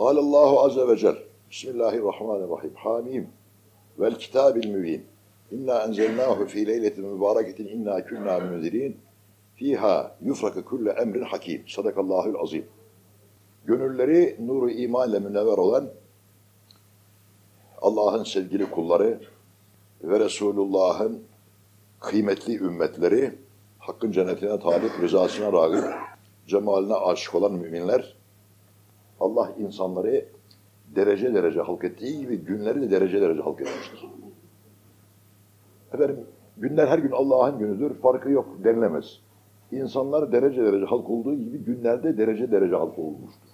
Allahu azze ve cel. Bismillahirrahmanirrahim. Hamim. Vel kitabil mübin. İnna enzelnahu fi leyletin mübareketin inna kunna münzirin. Fiha yufrakı kulle emrin hakim. Sadakallahul azim. Gönülleri nuru iman ile münevver olan Allah'ın sevgili kulları ve Resulullah'ın kıymetli ümmetleri, Hakk'ın cennetine talip, rızasına rağbet, cemaline aşık olan müminler, Allah insanları derece derece halk ettiği gibi günleri de derece derece halk etmiştir. Efendim, günler her gün Allah'ın günüdür, farkı yok denilemez. İnsanlar derece derece halk olduğu gibi günlerde derece derece halk olmuştur.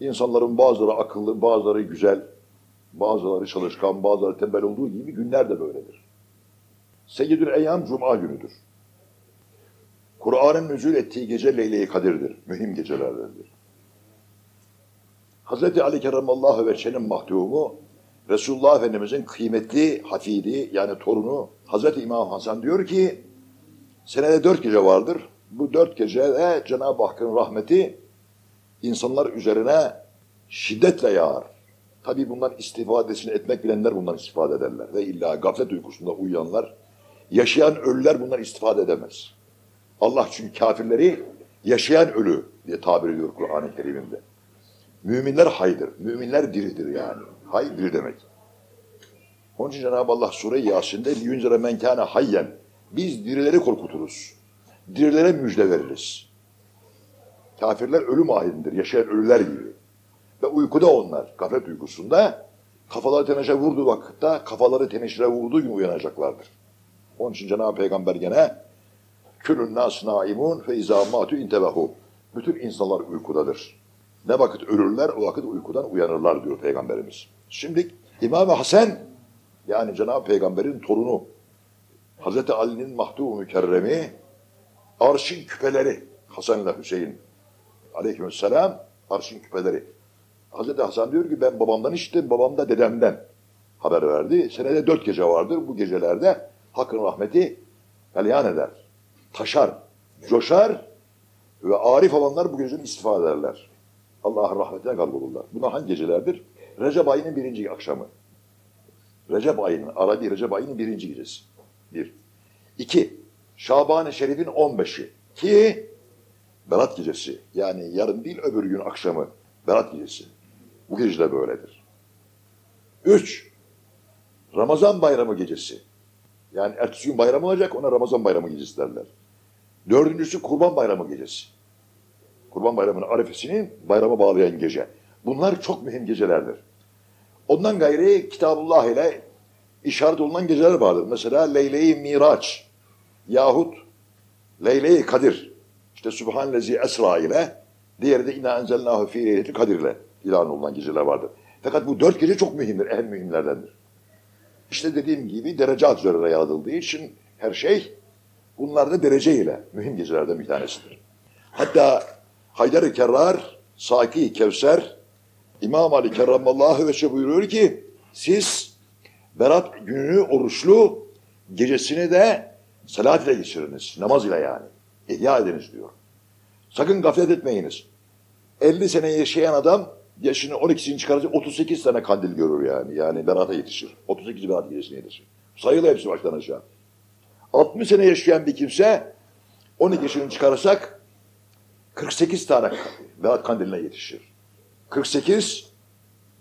İnsanların bazıları akıllı, bazıları güzel, bazıları çalışkan, bazıları tembel olduğu gibi günler de böyledir. Seyyidül Eyyam Cuma günüdür. Kur'an'ın nüzul ettiği gece Leyle-i Kadir'dir. Mühim gecelerdendir. Hz. Ali Kerramallahu ve Çenin mahdumu Resulullah Efendimizin kıymetli hafidi yani torunu Hz. İmam Hasan diyor ki senede dört gece vardır. Bu dört gecede Cenab-ı Hakk'ın rahmeti insanlar üzerine şiddetle yağar. Tabi bundan istifadesini etmek bilenler bundan istifade ederler. Ve illa gaflet uykusunda uyuyanlar, yaşayan ölüler bundan istifade edemez. Allah çünkü kafirleri yaşayan ölü diye tabir ediyor Kur'an-ı Kerim'inde. Müminler haydır, müminler diridir yani. Hay diri demek. Onun için Cenab-ı Allah Sure-i Yasin'de لِيُنْزَرَ مَنْ كَانَ hayyen Biz dirileri korkuturuz. Dirilere müjde veririz. Kafirler ölüm ahilindir, yaşayan ölüler gibi. Ve uykuda onlar, gaflet uykusunda kafaları teneşe vurduğu vakitte kafaları teneşire vurduğu gibi uyanacaklardır. Onun için Cenab-ı Peygamber gene külün nas naimun fe izâ mâtü intebehu. Bütün insanlar uykudadır. Ne vakit ölürler o vakit uykudan uyanırlar diyor Peygamberimiz. Şimdi İmam-ı Hasan yani Cenab-ı Peygamber'in torunu Hazreti Ali'nin mahdu mükerremi arşın küpeleri Hasan ile Hüseyin aleyhisselam arşın küpeleri. Hazreti Hasan diyor ki ben babamdan işittim, babam da dedemden haber verdi. Senede dört gece vardır. Bu gecelerde Hakk'ın rahmeti galyan eder. Taşar, coşar ve arif olanlar bu geceden istifade ederler. Allah'ın rahmetine kavulurlar. Bunlar hangi gecelerdir? Recep ayının birinci akşamı. Recep ayının, Arabi Recep ayının birinci gecesi. Bir. İki, Şaban-ı Şerif'in on beşi. Ki, Berat gecesi. Yani yarın değil öbür gün akşamı. Berat gecesi. Bu gece de böyledir. Üç, Ramazan bayramı gecesi. Yani ertesi gün bayram olacak, ona Ramazan bayramı gecesi derler. Dördüncüsü Kurban bayramı gecesi. Kurban bayramının arifesini bayrama bağlayan gece. Bunlar çok mühim gecelerdir. Ondan gayri Kitabullah ile işaret olunan geceler vardır. Mesela Leyle-i Miraç yahut Leyle-i Kadir. İşte Sübhanellezi Esra ile diğeri de İnna enzelnahu fi Kadir ile ilan olunan geceler vardır. Fakat bu dört gece çok mühimdir, en mühimlerdendir. İşte dediğim gibi derecat üzerine yaratıldığı için her şey bunlar da dereceyle mühim gecelerden bir tanesidir. Hatta Haydar-ı Kerrar, Saki Kevser, İmam Ali Kerramallahu ve buyuruyor ki siz Berat gününü oruçlu, gecesini de salat ile geçiriniz. Namaz ile yani. İhya ediniz diyor. Sakın gaflet etmeyiniz. 50 sene yaşayan adam yaşını 12'sini çıkaracak 38 tane kandil görür yani. Yani Berat'a yetişir. 38 Berat gecesine yetişir. Sayılı hepsi baştan aşağı. 60 sene yaşayan bir kimse 12 yaşını çıkarırsak 48 tane Berat kandiline yetişir. 48,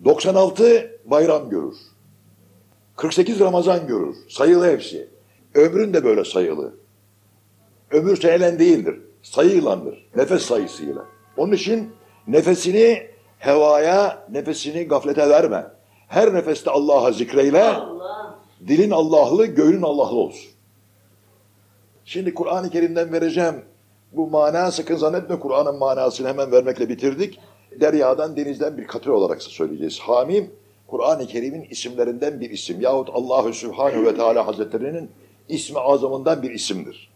96 bayram görür. 48 Ramazan görür. Sayılı hepsi. Ömrün de böyle sayılı. Ömür sayılan değildir. Sayılandır. Nefes sayısıyla. Onun için nefesini hevaya, nefesini gaflete verme. Her nefeste Allah'a zikreyle. Allah. Dilin Allah'lı, göğün Allah'lı olsun. Şimdi Kur'an-ı Kerim'den vereceğim bu mana sakın zannetme Kur'an'ın manasını hemen vermekle bitirdik. Deryadan, denizden bir katre olarak söyleyeceğiz. Hamim, Kur'an-ı Kerim'in isimlerinden bir isim. Yahut Allahü Sübhanehu ve Teala Hazretleri'nin ismi azamından bir isimdir.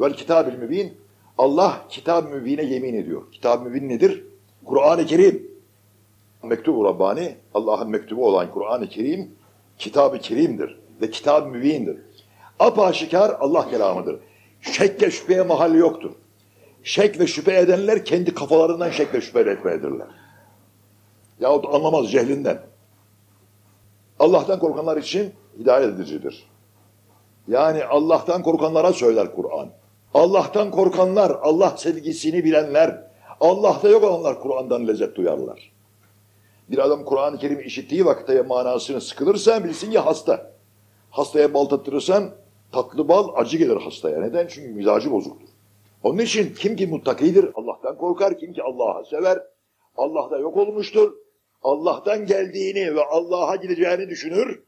Vel kitab-ül mübin, Allah kitab-ı mübine yemin ediyor. Kitab-ı mübin nedir? Kur'an-ı Kerim. Mektubu Rabbani, Allah'ın mektubu olan Kur'an-ı Kerim, kitab-ı kerimdir ve kitab-ı mübindir. Apaşikar Allah kelamıdır. Şekke şüpheye mahalli yoktur. Şek ve şüphe edenler kendi kafalarından şek ve şüphe etmeyedirler. Yahut anlamaz cehlinden. Allah'tan korkanlar için hidayet edicidir. Yani Allah'tan korkanlara söyler Kur'an. Allah'tan korkanlar, Allah sevgisini bilenler, Allah'ta yok olanlar Kur'an'dan lezzet duyarlar. Bir adam Kur'an-ı Kerim işittiği vakitte manasını sıkılırsa bilsin ki hasta. Hastaya bal tattırırsan tatlı bal acı gelir hastaya. Neden? Çünkü mizacı bozuktur. Onun için kim ki muttakidir Allah'tan korkar, kim ki Allah'ı sever, Allah'ta yok olmuştur. Allah'tan geldiğini ve Allah'a gideceğini düşünür.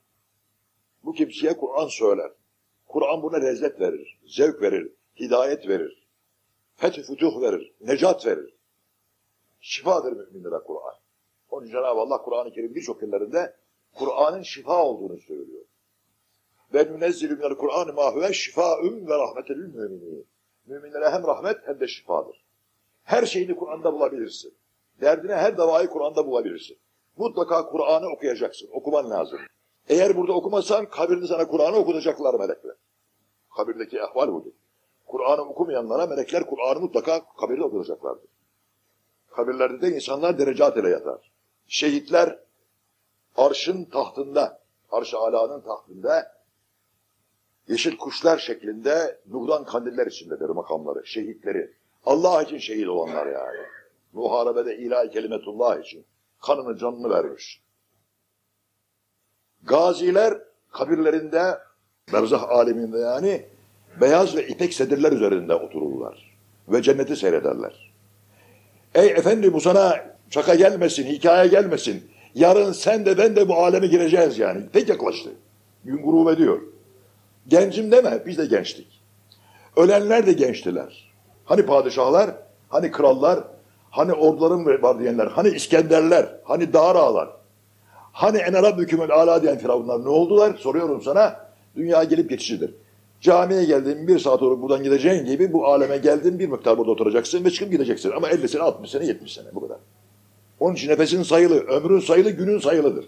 Bu kimseye Kur'an söyler. Kur'an buna lezzet verir, zevk verir, hidayet verir. Feth fütuh verir, necat verir. Şifadır müminlere Kur'an. Onun Cenab-ı Allah Kur'an-ı Kerim birçok yerlerinde Kur'an'ın şifa olduğunu söylüyor. Ve nünezzilü minel Kur'an ma huve şifaun ve rahmetel müminin. Müminlere hem rahmet hem de şifadır. Her şeyini Kur'an'da bulabilirsin. Derdine her davayı Kur'an'da bulabilirsin. Mutlaka Kur'an'ı okuyacaksın. Okuman lazım. Eğer burada okumasan kabirde sana Kur'an'ı okutacaklar melekler. Kabirdeki ehval budur. Kur'an'ı okumayanlara melekler Kur'an'ı mutlaka kabirde okutacaklardır. Kabirlerde de insanlar derecat ile yatar. Şehitler arşın tahtında, arş-ı alanın tahtında yeşil kuşlar şeklinde nurdan kandiller içindedir makamları, şehitleri. Allah için şehit olanlar yani. Muharebede ilahi kelimetullah için kanını canını vermiş. Gaziler kabirlerinde, berzah aleminde yani beyaz ve ipek sedirler üzerinde otururlar. Ve cenneti seyrederler. Ey efendi bu sana şaka gelmesin, hikaye gelmesin. Yarın sen de ben de bu aleme gireceğiz yani. Pek yaklaştı. Gün grup ediyor. Gencim deme, biz de gençtik. Ölenler de gençtiler. Hani padişahlar, hani krallar, hani orduların var diyenler, hani İskenderler, hani Dağır ağalar, hani Enarab hükümel ala diyen firavunlar ne oldular? Soruyorum sana, dünya gelip geçicidir. Camiye geldin bir saat olarak buradan gideceğin gibi bu aleme geldin bir miktar burada oturacaksın ve çıkıp gideceksin. Ama 50 sene, 60 sene, 70 sene bu kadar. Onun için nefesin sayılı, ömrün sayılı, günün sayılıdır.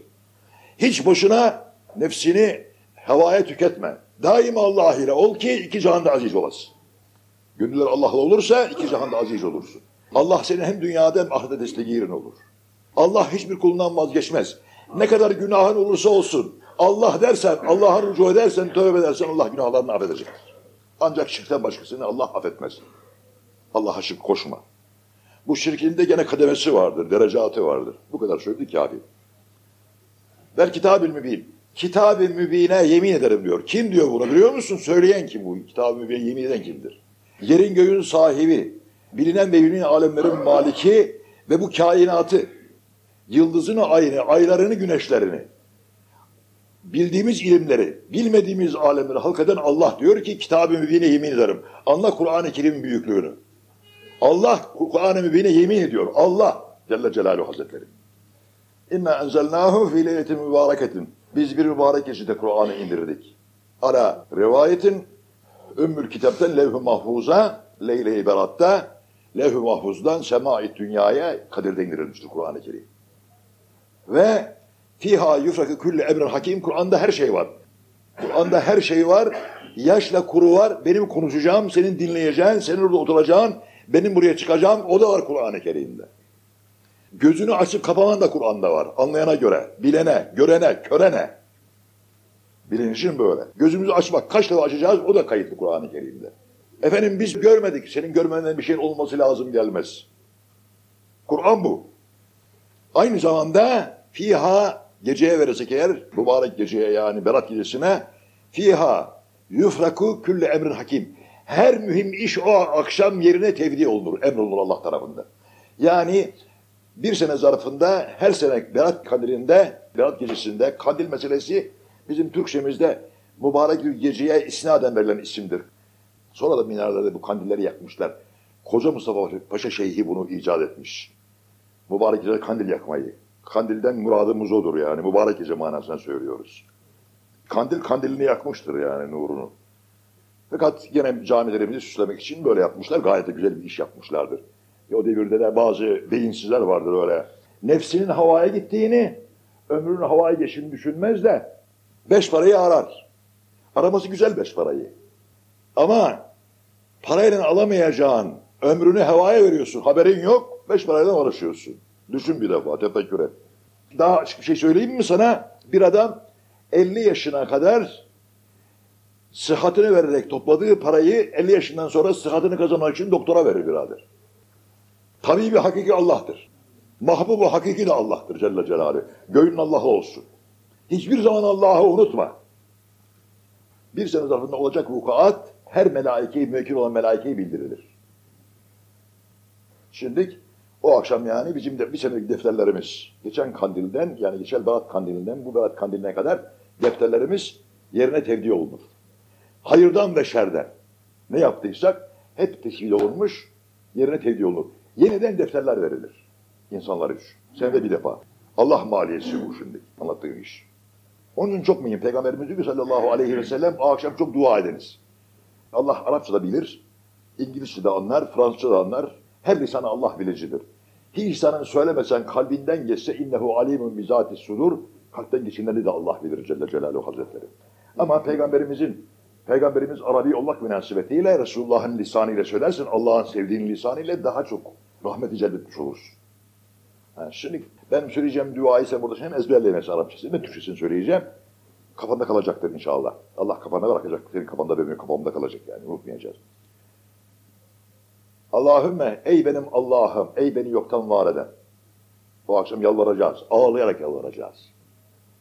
Hiç boşuna nefsini hevaya tüketme. Daima Allah ile ol ki iki cihanda aziz olasın. Gönüller Allah'la olursa iki cihanda aziz olursun. Allah seni hem dünyada hem ahirette destekleyirin olur. Allah hiçbir kulundan vazgeçmez. Ne kadar günahın olursa olsun Allah dersen, Allah'a rücu edersen, tövbe edersen Allah günahlarını affedecek. Ancak şirkten başkasını Allah affetmez. Allah'a şirk koşma. Bu şirkin de gene kademesi vardır, derecatı vardır. Bu kadar söyledi ki abi. Ver kitab-ı mübin. Kitab-ı mübine yemin ederim diyor. Kim diyor bunu biliyor musun? Söyleyen kim bu? Kitab-ı mübine yemin eden kimdir? Yerin göğün sahibi, bilinen ve bilinen alemlerin maliki ve bu kainatı, yıldızını, ayını, aylarını, güneşlerini, bildiğimiz ilimleri, bilmediğimiz alemleri halk eden Allah diyor ki kitab-ı mübine yemin ederim. Anla Kur'an-ı Kerim'in büyüklüğünü. Allah Kur'an-ı mübine yemin ediyor. Allah Celle Celaluhu Hazretleri. İnna enzelnahu fi leyletin mübareketin. Biz bir mübarek gecede Kur'an'ı indirdik. Ala rivayetin Ümmül Kitap'tan levh-i mahfuza, Leyle-i Berat'ta levh-i mahfuzdan sema-i dünyaya kadirde indirilmiştir Kur'an-ı Kerim. Ve fiha yufrakı külle emrin hakim Kur'an'da her şey var. Kur'an'da her şey var. Yaşla kuru var. Benim konuşacağım, senin dinleyeceğin, senin orada oturacağın, benim buraya çıkacağım. O da var Kur'an-ı Kerim'de. Gözünü açıp kapaman da Kur'an'da var. Anlayana göre, bilene, görene, körene. Bilin için böyle. Gözümüzü açmak, kaç defa açacağız o da kayıtlı Kur'an-ı Kerim'de. Efendim biz görmedik, senin görmenden bir şeyin olması lazım gelmez. Kur'an bu. Aynı zamanda fiha geceye veresek eğer, mübarek geceye yani Berat gecesine fiha yufraku külle emrin hakim. Her mühim iş o akşam yerine tevdi olunur, emrolunur Allah tarafından. Yani bir sene zarfında her sene Berat kandilinde, Berat gecesinde kandil meselesi bizim Türkçemizde mübarek bir geceye isnaden verilen isimdir. Sonra da minarelerde bu kandilleri yakmışlar. Koca Mustafa Paşa Şeyhi bunu icat etmiş. Mübarek gece kandil yakmayı. Kandilden muradımız odur yani. Mübarek gece manasına söylüyoruz. Kandil kandilini yakmıştır yani nurunu. Fakat gene camilerimizi süslemek için böyle yapmışlar. Gayet de güzel bir iş yapmışlardır. O devirde de bazı beyinsizler vardır öyle. Nefsinin havaya gittiğini, ömrünün havaya geçtiğini düşünmez de beş parayı arar. Araması güzel beş parayı. Ama parayla alamayacağın Ömrünü hevaya veriyorsun. Haberin yok. Beş parayla uğraşıyorsun. Düşün bir defa. Tefekkür et. Daha açık bir şey söyleyeyim mi sana? Bir adam 50 yaşına kadar sıhhatini vererek topladığı parayı 50 yaşından sonra sıhhatini kazanmak için doktora verir birader. Tabibi hakiki Allah'tır. Mahbubu hakiki de Allah'tır Celle Celaluhu. Göğünün Allah'ı olsun. Hiçbir zaman Allah'ı unutma. Bir sene zarfında olacak vukuat her melaikeyi, müvekkil olan melaikeyi bildirilir. Şimdi o akşam yani bizim de bir senelik defterlerimiz geçen kandilden yani geçen Berat kandilinden bu Berat kandiline kadar defterlerimiz yerine tevdi olunur. Hayırdan ve şerden ne yaptıysak hep teşkil olunmuş yerine tevdi olunur. Yeniden defterler verilir insanlar için. Senede bir defa. Allah maliyesi bu şimdi anlattığım iş. Onun için çok mühim. Peygamberimiz diyor ki sallallahu aleyhi ve sellem akşam çok dua ediniz. Allah Arapça da bilir, İngilizce de anlar, Fransızca da anlar. Her lisanı Allah bilicidir. Hiç sana söylemesen kalbinden geçse innehu alimun bizati sudur. Kalpten geçenleri de Allah bilir Celle Celaluhu Hazretleri. Ama Peygamberimizin Peygamberimiz Arabi olmak münasebetiyle Resulullah'ın lisanıyla söylersin Allah'ın sevdiğinin lisanıyla daha çok rahmeti celbetmiş olursun. Ha, şimdi benim söyleyeceğim duayı sen burada hem ezberleyemezsin Arapçasını hem Türkçesini söyleyeceğim. Kafanda kalacaktır inşallah. Allah kafana bırakacak. Senin kafanda benim kafamda kalacak yani. Unutmayacağız. Allahümme ey benim Allah'ım, ey beni yoktan var eden. Bu akşam yalvaracağız. Ağlayarak yalvaracağız.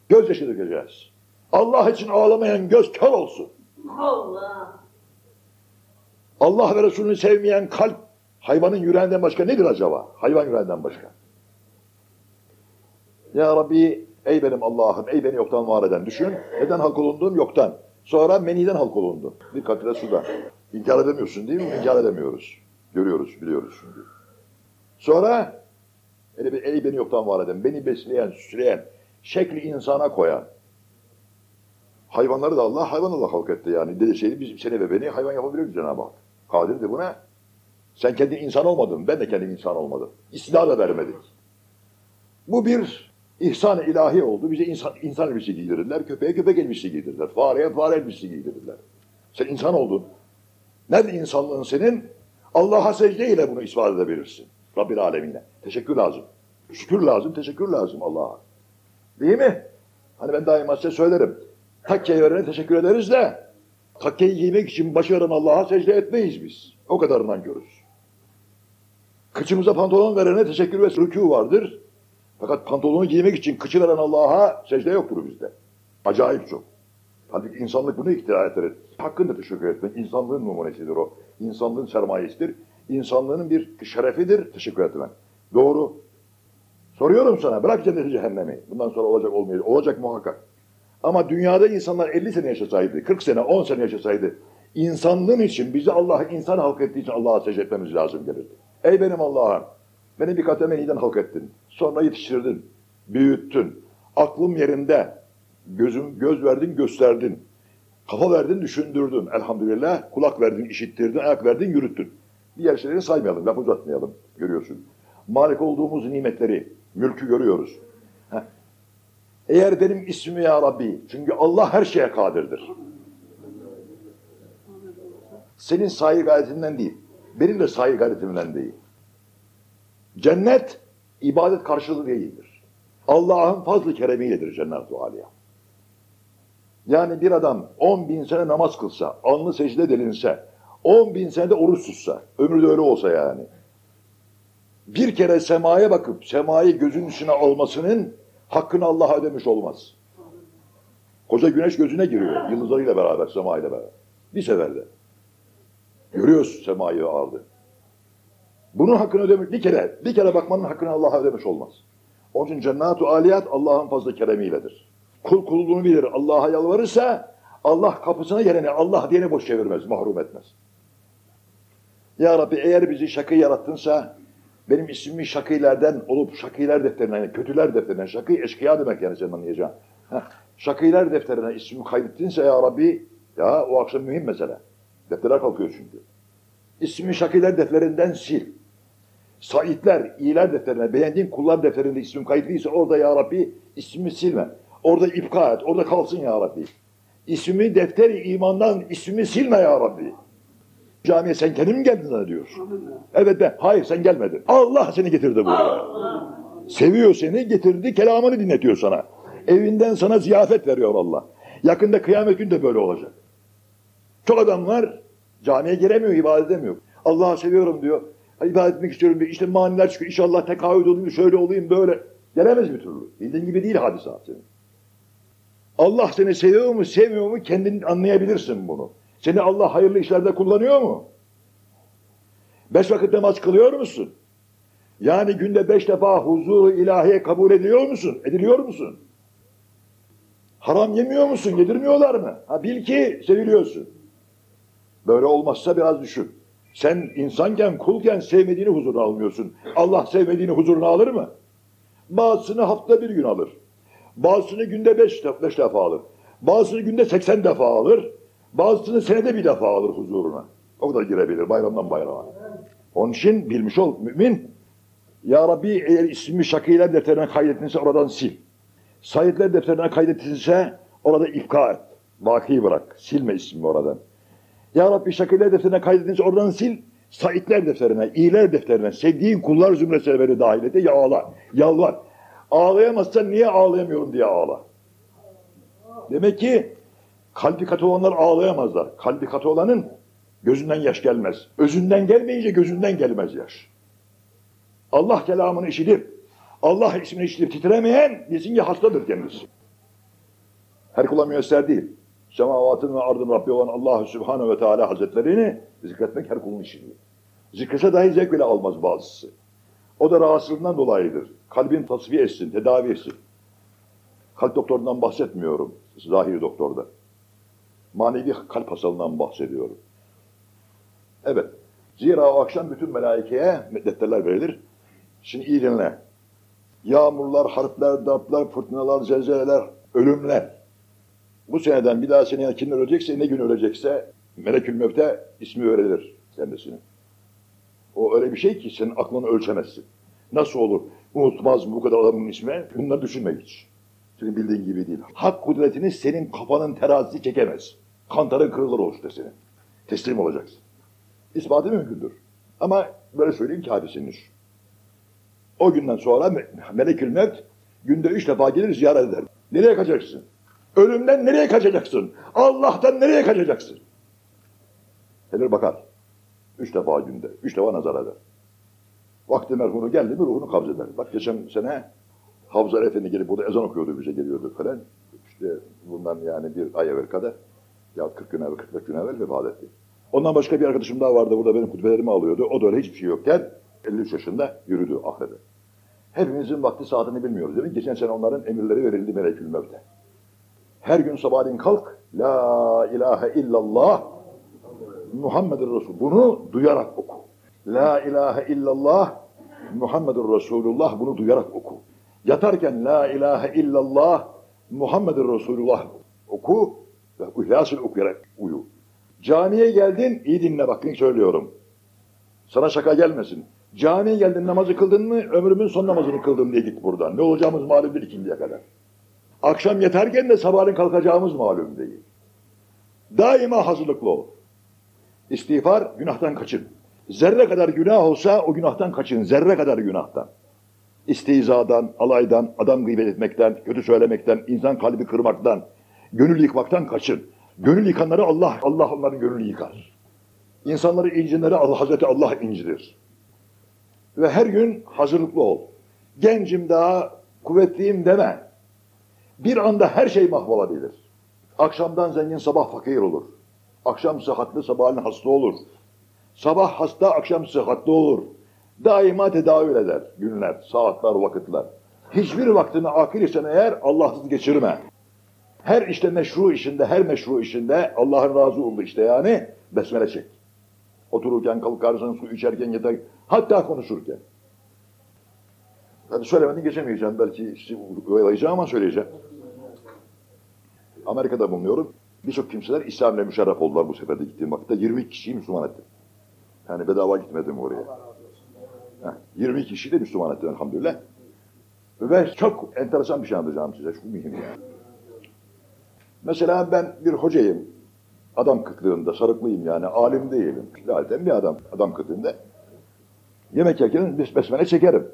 Gözyaşı dökeceğiz. Allah için ağlamayan göz kör olsun. Allah. Allah ve Resulünü sevmeyen kalp hayvanın yüreğinden başka nedir acaba? Hayvan yüreğinden başka. Ya Rabbi ey benim Allah'ım, ey beni yoktan var eden. Düşün, neden halk olundun? Yoktan. Sonra meniden halk olundun. Bir katre suda. İnkar edemiyorsun değil mi? İnkar edemiyoruz. Görüyoruz, biliyoruz şimdi. Sonra ey, beni yoktan var eden, beni besleyen, süsleyen, şekli insana koyan. Hayvanları da Allah, hayvanı da halk etti yani. Dedi şeyi bizim seni ve beni hayvan yapabilir Cenab-ı Hak. Kadirdi buna. Sen kendin insan olmadın, ben de kendim insan olmadım. İstila da vermedik. Bu bir ihsan-ı ilahi oldu. Bize insan, insan elbisesi giydirirler, köpeğe köpek elbisesi giydirirler, fareye fare elbisesi giydirirler. Sen insan oldun. Nerede insanlığın senin? Allah'a secde ile bunu ispat edebilirsin. Rabbil alemine. Teşekkür lazım. Şükür lazım, teşekkür lazım Allah'a. Değil mi? Hani ben daima size söylerim. Takkeyi verene teşekkür ederiz de takkeyi giymek için başı Allah'a secde etmeyiz biz. O kadarından görürüz. Kıçımıza pantolon verene teşekkür ve rükû vardır. Fakat pantolonu giymek için kıçı veren Allah'a secde yoktur bizde. Acayip çok. Halbuki insanlık bunu iktidar eder. Hakkında teşekkür etmek. İnsanlığın numunesidir o. İnsanlığın sermayesidir. İnsanlığın bir şerefidir teşekkür etmen. Doğru. Soruyorum sana bırak cenneti cehennemi. Bundan sonra olacak olmayacak. Olacak muhakkak. Ama dünyada insanlar 50 sene yaşasaydı, 40 sene, 10 sene yaşasaydı, insanlığın için, bizi Allah insan halk ettiği için Allah'a secde etmemiz lazım gelirdi. Ey benim Allah'ım, beni bir katemeniden halk ettin. Sonra yetiştirdin, büyüttün. Aklım yerinde, gözüm göz verdin, gösterdin. Kafa verdin, düşündürdün. Elhamdülillah, kulak verdin, işittirdin, ayak verdin, yürüttün. Diğer şeyleri saymayalım, laf uzatmayalım. Görüyorsun. Malik olduğumuz nimetleri, mülkü görüyoruz. Heh. Eğer benim ismimi ya Rabbi, çünkü Allah her şeye kadirdir. Senin sahi gayretinden değil, benim de sahi gayretimden değil. Cennet, ibadet karşılığı değildir. Allah'ın fazlı keremiyledir cennet-u aliyah. Yani bir adam 10 bin sene namaz kılsa, alnı secde delinse, 10 bin senede oruç tutsa, ömrü de öyle olsa yani. Bir kere semaya bakıp semayı gözün içine almasının hakkını Allah'a ödemiş olmaz. Koca güneş gözüne giriyor, yıldızlarıyla beraber, semayla beraber. Bir seferde. Görüyoruz semayı aldı. Bunun hakkını ödemiş, bir kere, bir kere bakmanın hakkını Allah'a ödemiş olmaz. Onun için cennet-u aliyat Allah'ın fazla keremiyledir. Kul kulluğunu bilir, Allah'a yalvarırsa Allah kapısına geleni Allah diyeni boş çevirmez, mahrum etmez. Ya Rabbi eğer bizi şakı yarattınsa benim ismimi şakîlerden olup şakîler defterine, yani kötüler defterine, şakî eşkıya demek yani senin anlayacağın. Heh, şakîler defterine ismimi kaydettinse ya Rabbi, ya o akşam mühim mesele. Defterler kalkıyor çünkü. İsmimi şakîler defterinden sil. Saitler, iyiler defterine, beğendiğin kullar defterinde ismim kayıtlıysa orada ya Rabbi ismimi silme. Orada ipka et, orada kalsın ya Rabbi. İsmimi defteri imandan ismimi silme ya Rabbi. Camiye sen kendin mi geldin zannediyorsun? Evet ben. Hayır sen gelmedin. Allah seni getirdi buraya. Seviyor seni, getirdi, kelamını dinletiyor sana. Evinden sana ziyafet veriyor Allah. Yakında kıyamet günü de böyle olacak. Çok adam var, camiye giremiyor, ibadet edemiyor. Allah'ı seviyorum diyor. İbadet etmek istiyorum diyor. İşte maniler çıkıyor. İnşallah tekahüt olayım, şöyle olayım, böyle. Gelemez bir türlü. Bildiğin gibi değil hadisat senin. Allah seni seviyor mu, sevmiyor mu kendin anlayabilirsin bunu. Seni Allah hayırlı işlerde kullanıyor mu? Beş vakit namaz kılıyor musun? Yani günde beş defa huzuru ilahiye kabul ediyor musun? Ediliyor musun? Haram yemiyor musun? Yedirmiyorlar mı? Ha bil ki seviliyorsun. Böyle olmazsa biraz düşün. Sen insanken, kulken sevmediğini huzuruna almıyorsun. Allah sevmediğini huzuruna alır mı? Bazısını hafta bir gün alır. Bazısını günde beş, beş defa alır. Bazısını günde seksen defa alır. Bazısını senede bir defa alır huzuruna. O kadar girebilir bayramdan bayrama. Onun için bilmiş ol mümin. Ya Rabbi eğer ismi şakiler defterine kaydettinse oradan sil. Saidler defterine kaydettinse orada ifka et. Vaki bırak. Silme ismi oradan. Ya Rabbi şakiler defterine kaydettinse oradan sil. Saitler defterine, iyiler defterine, sevdiğin kullar zümresine beni dahil et. Ya ağla, yalvar. Ağlayamazsan niye ağlayamıyorum diye ağla. Demek ki kalbi katı olanlar ağlayamazlar. Kalbi katı olanın gözünden yaş gelmez. Özünden gelmeyince gözünden gelmez yaş. Allah kelamını işitir. Allah ismini işitir titremeyen bilsin ki hastadır kendisi. Her kula müyesser değil. Semavatın ve ardın Rabbi olan Allah Subhanahu ve Teala Hazretlerini zikretmek her kulun işi değil. Zikrese dahi zevk bile almaz bazısı. O da rahatsızlığından dolayıdır. Kalbin tasfiye etsin, tedavi etsin. Kalp doktorundan bahsetmiyorum. Zahiri doktorda. Manevi kalp hastalığından bahsediyorum. Evet. Zira o akşam bütün melaikeye defterler verilir. Şimdi iyi dinle. Yağmurlar, harpler, darplar, fırtınalar, zelzeleler, ölümler. Bu seneden bir daha seneye kim ölecekse, ne gün ölecekse Melekül Mevte ismi verilir kendisine. O öyle bir şey ki senin aklını ölçemezsin. Nasıl olur? Unutmaz mı bu kadar adamın ismi? Bunları düşünme hiç. Senin bildiğin gibi değil. Hak kudretini senin kafanın terazisi çekemez. Kantarın kırılır o işte senin. Teslim olacaksın. İspatı mümkündür. Ama böyle söyleyeyim ki hadisenin. O günden sonra Me- Melekül Mevt günde üç defa gelir ziyaret eder. Nereye kaçacaksın? Ölümden nereye kaçacaksın? Allah'tan nereye kaçacaksın? Gelir bakar. Üç defa günde. Üç defa nazar eder. Vakti merhumu geldi mi ruhunu kabz eder. Bak geçen sene Havzar Efendi gelip burada ezan okuyordu bize geliyordu falan. İşte bundan yani bir ay evvel kadar ya 40 gün evvel 45 gün evvel vefat etti. Ondan başka bir arkadaşım daha vardı burada benim kutbelerimi alıyordu. O da öyle hiçbir şey yokken 53 yaşında yürüdü ahirete. Hepimizin vakti saatini bilmiyoruz. Demek geçen sene onların emirleri verildi Melekül Mevt'e. Her gün sabahleyin kalk. La ilahe illallah Muhammedur Resul. Bunu duyarak oku. La ilahe illallah Muhammedur Resulullah. Bunu duyarak oku. Yatarken La ilahe illallah Muhammedur Resulullah oku ve ihlasını okuyarak uyu. Camiye geldin, iyi dinle bakın söylüyorum. Sana şaka gelmesin. Camiye geldin namazı kıldın mı ömrümün son namazını kıldım diye git buradan. Ne olacağımız malum değil ikindiye kadar. Akşam yatarken de sabahleyin kalkacağımız malum değil. Daima hazırlıklı ol. İstiğfar günahtan kaçın. Zerre kadar günah olsa o günahtan kaçın. Zerre kadar günahtan. İstizadan, alaydan, adam gıybet etmekten, kötü söylemekten, insan kalbi kırmaktan, gönül yıkmaktan kaçın. Gönül yıkanları Allah, Allah onların gönlünü yıkar. İnsanları incinleri Allah, Hazreti Allah incidir. Ve her gün hazırlıklı ol. Gencim daha, kuvvetliyim deme. Bir anda her şey mahvolabilir. Akşamdan zengin sabah fakir olur. Akşam sıhhatli sabahleyin hasta olur. Sabah hasta akşam sıhhatli olur. Daima tedavül eder günler, saatler, vakitler. Hiçbir vaktini akil isen eğer Allahsız geçirme. Her işte meşru işinde, her meşru işinde Allah'ın razı olduğu işte yani besmele çek. Otururken, kalkarsan, su içerken, yeter, hatta konuşurken. Hadi söylemeden geçemeyeceğim. Belki sizi oyalayacağım ama söyleyeceğim. Amerika'da bulunuyorum. Birçok kimseler İslam'la müşerref oldular bu seferde gittiğim vakitte. 20 kişiyi Müslüman ettim. Yani bedava gitmedim oraya. Heh, 20 kişiyi de Müslüman ettim elhamdülillah. Ve çok enteresan bir şey anlatacağım size. Şu mühim yani. Mesela ben bir hocayım. Adam kıtlığında sarıklıyım yani alim değilim. Zaten bir adam adam kıtlığında. Yemek yerken bes- besmele çekerim.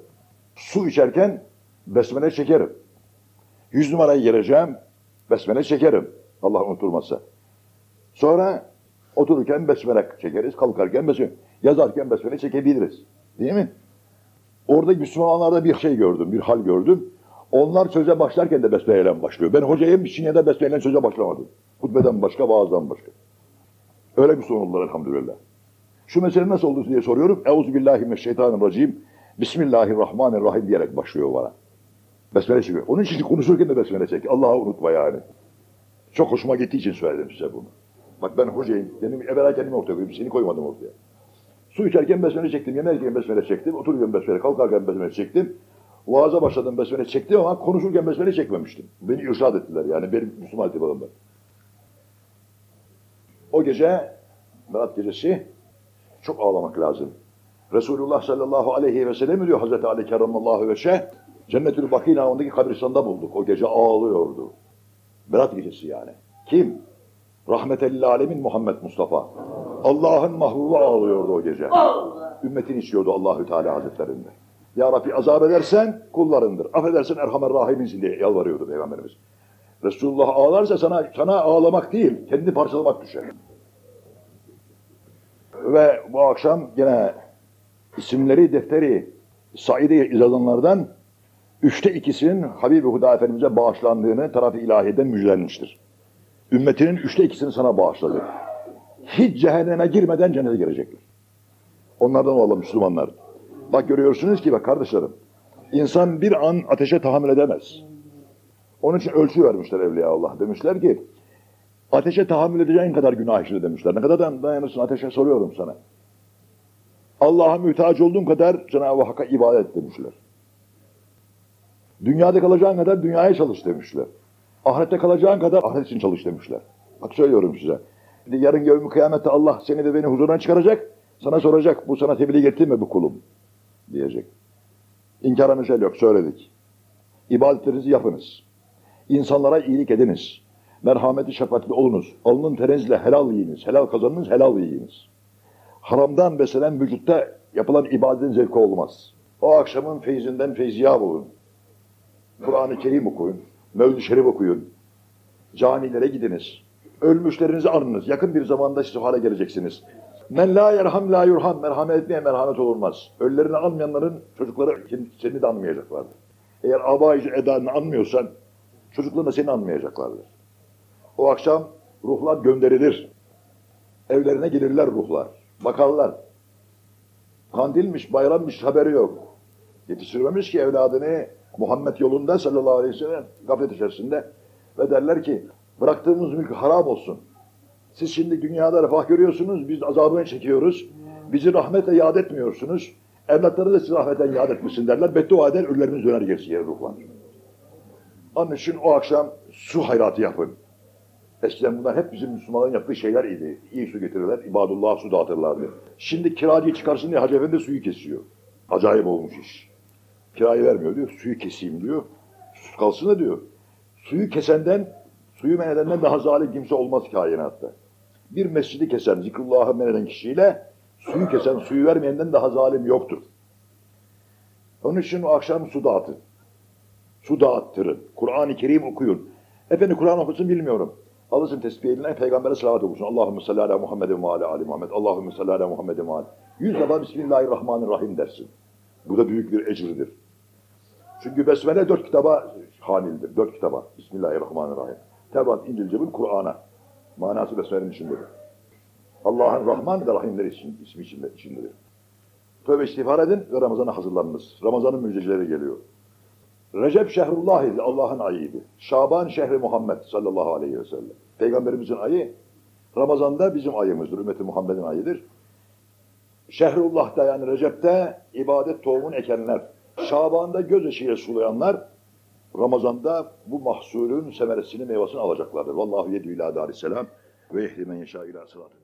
Su içerken besmele çekerim. Yüz numarayı gireceğim, besmele çekerim. Allah unutulmazsa. Sonra otururken besmele çekeriz, kalkarken besmele, yazarken besmele çekebiliriz. Değil mi? Orada Müslümanlarda bir şey gördüm, bir hal gördüm. Onlar söze başlarken de besmeleyle başlıyor. Ben hocayım için ya da besmeleyle söze başlamadım. Hutbeden başka, vaazdan başka. Öyle Müslüman oldular elhamdülillah. Şu mesele nasıl oldu diye soruyorum. Euzubillahimineşşeytanirracim. Bismillahirrahmanirrahim diyerek başlıyor bana. Besmele çekiyor. Onun için konuşurken de besmele çek. Allah'ı unutma yani. Çok hoşuma gittiği için söyledim size bunu. Bak ben hocayım. Benim evvela kendimi ortaya koydum. Seni koymadım ortaya. Su içerken besmele çektim. Yemek yerken besmele çektim. Otururken besmele, kalkarken besmele çektim. Vaaza başladım besmele çektim ama konuşurken besmele çekmemiştim. Beni irşad ettiler yani benim Müslüman itibarımda. O gece, Berat gecesi çok ağlamak lazım. Resulullah sallallahu aleyhi ve sellem diyor Hazreti Ali kerramallahu ve şeh Cennetül Bakî ondaki kabristanda bulduk. O gece ağlıyordu. Berat gecesi yani. Kim? Rahmetellil alemin Muhammed Mustafa. Allah'ın mahbubu ağlıyordu o gece. Ümmetin istiyordu Allahü Teala Hazretlerinde. Ya Rabbi azap edersen kullarındır. Affedersen Erhamer Rahim'insin diye yalvarıyordu Peygamberimiz. Resulullah ağlarsa sana sana ağlamak değil, kendini parçalamak düşer. Ve bu akşam yine isimleri defteri Said-i İzadınlardan üçte ikisinin Habibi Huda Efendimiz'e bağışlandığını tarafı ilahiden müjdelenmiştir. Ümmetinin üçte ikisini sana bağışladı. Hiç cehenneme girmeden cennete girecekler. Onlardan olalım Müslümanlar. Bak görüyorsunuz ki bak kardeşlerim, insan bir an ateşe tahammül edemez. Onun için ölçü vermişler Evliya Allah. Demişler ki ateşe tahammül edeceğin kadar günah işle demişler. Ne kadar dayanırsın ateşe soruyorum sana. Allah'a mütehac olduğun kadar Cenab-ı Hakk'a ibadet et demişler. Dünyada kalacağın kadar dünyaya çalış demişler. Ahirette kalacağın kadar ahiret için çalış demişler. Bak söylüyorum size. Yarın yevmi kıyamette Allah seni ve beni huzuruna çıkaracak. Sana soracak bu sana tebliğ etti mi bu kulum? Diyecek. İnkara mesele yok söyledik. İbadetlerinizi yapınız. İnsanlara iyilik ediniz. Merhameti şefkatli olunuz. Alnın terinizle helal yiyiniz. Helal kazanınız, helal yiyiniz. Haramdan beslenen vücutta yapılan ibadetin zevki olmaz. O akşamın feyzinden feyziyab olun. Kur'an-ı Kerim okuyun. Mevlid-i Şerif okuyun. Camilere gidiniz. Ölmüşlerinizi anınız. Yakın bir zamanda siz hale geleceksiniz. Men la yerham la yurham. Merhamet etmeye merhamet olunmaz. Ölülerini anmayanların çocukları seni de anmayacaklardır. Eğer abaycı edanını anmıyorsan çocukların da seni anmayacaklardır. O akşam ruhlar gönderilir. Evlerine gelirler ruhlar. Bakarlar. Kandilmiş, bayrammış haberi yok. Yetiştirmemiş ki evladını Muhammed yolunda sallallahu aleyhi ve sellem gaflet içerisinde ve derler ki bıraktığımız mülk haram olsun. Siz şimdi dünyada refah görüyorsunuz, biz azabını çekiyoruz. Bizi rahmetle yad etmiyorsunuz. Evlatları da sizi rahmetten yad etmesin derler. Beddua eder, ölüleriniz döner gerisi yere ruhlar. Onun için o akşam su hayratı yapın. Eskiden bunlar hep bizim Müslümanların yaptığı şeyler idi. İyi su getirirler, ibadullah su dağıtırlardı. Şimdi kiracıyı çıkarsın diye Hacı Efendi suyu kesiyor. Acayip olmuş iş. Kirayı vermiyor diyor, suyu keseyim diyor. Sus kalsın da diyor. Suyu kesenden, suyu men edenden daha zalim kimse olmaz kainatta. Bir mescidi kesen, zikrullahı men eden kişiyle suyu kesen, suyu vermeyenden daha zalim yoktur. Onun için akşam su dağıtın. Su dağıttırın. Kur'an-ı Kerim okuyun. Efendim Kur'an okusun bilmiyorum. Alırsın tesbih eline Peygamber'e salavat okusun. Allahümme salli ala Muhammedin ve ala Ali Muhammed. Allahümme salli ala Muhammedin ve ala. Yüz defa Bismillahirrahmanirrahim dersin. Bu da büyük bir ecirdir. Çünkü Besmele dört kitaba hanildir. Dört kitaba. Bismillahirrahmanirrahim. Tevrat, İncil, Cebil, Kur'an'a. Manası Besmele'nin içindedir. Allah'ın Rahman ve Rahimleri için, ismi içinde, içindedir. Tövbe istiğfar edin ve Ramazan'a hazırlanınız. Ramazan'ın müjdecileri geliyor. Recep şehrullah idi, Allah'ın ayıydı. Şaban şehri Muhammed sallallahu aleyhi ve sellem. Peygamberimizin ayı, Ramazan'da bizim ayımızdır, ümmeti Muhammed'in ayıdır. Şehrullah'ta yani Recep'te ibadet tohumun ekenler, Şaban'da göz ışığıyla sulayanlar, Ramazan'da bu mahsulün semeresini, meyvasını alacaklardır. Vallahu yedü ila darisselam ve ehli men yeşâ ila sıratı